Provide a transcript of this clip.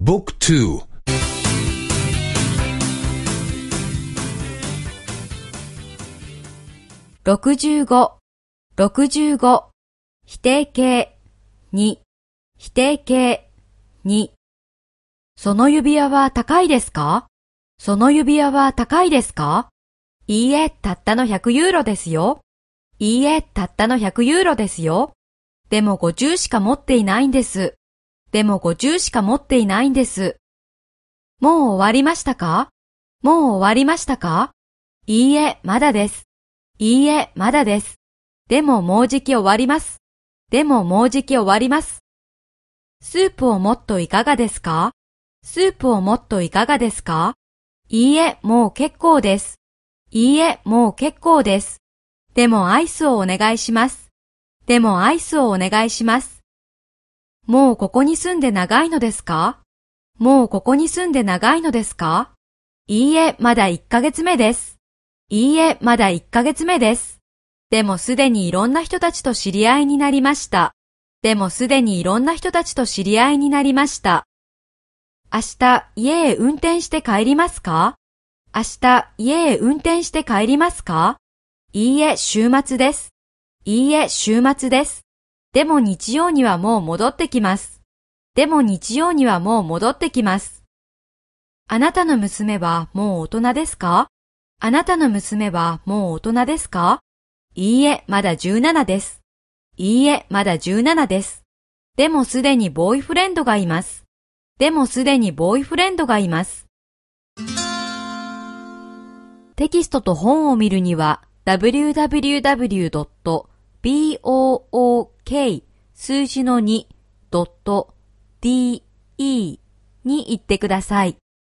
Book 2 65、65、否定形、2、否定形、2。その指輪は高いですか？その指輪は高いですか？いいえ、たったの100ユーロですよ。いいえ、たったの100ユーロですよ。でも50しか持っていないんです。でも50しか持っていないんです。もう終わりましたか？もう終わりましたか？いいえ、まだです。いいえ、まだです。でももうじき終わります。でももうじき終わります。スープをもっといかがですか？スープをもっといかがですか？いいえ、もう結構です。いいえ、もう結構です。でもアイスをお願いします。でもアイスをお願いします。もうここに住んで長いのですか？もうここに住んで長いのですか？いいえ、まだ1ヶ月目です。いいえ、まだ1ヶ月目です。でもすでにいろんな人たちと知り合いになりました。でもすでにいろんな人たちと知り合いになりました。明日家へ運転して帰りますか？明日家へ運転して帰りますか？いいえ、週末です。いいえ、週末です。でも日曜にはもう戻ってきます。でも日曜にはもう戻ってきます。あなたの娘はもう大人ですか？あなたの娘はもう大人ですか？いいえ、まだ17です。いいえ、まだ17です。でもすでにボーイフレンドがいます。でもすでにボーイフレンドがいます。テキストと本を見るには www.boo k 数字の 2.de に行ってください。